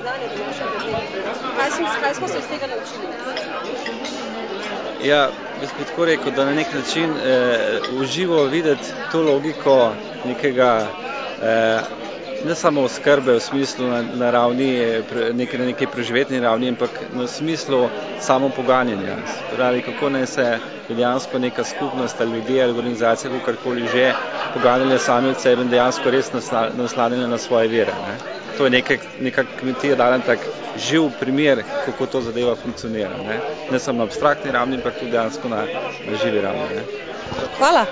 znanje donašate tem? Kaj, si, kaj smo se iz tega naučili? Ja, bi tako rekel, da na nek način eh, uživo videti to logiko nekega eh, ne samo oskrbe v smislu na, na ravni, neke, na neki preživetni ravni, ampak na smislu samo poganjanja. Pravi, kako naj se dejansko neka skupnost ali ljudje ali organizacija, kakorkoli že, poganjali sami od sebe in dejansko res naslanjali na svoje vere. Ne. To je neka, kmetija dalen tak živ primer, kako to zadeva funkcionira. Ne, ne samo na abstraktni ravni, ampak tudi dejansko na, na živi ravni. Ne. Hvala.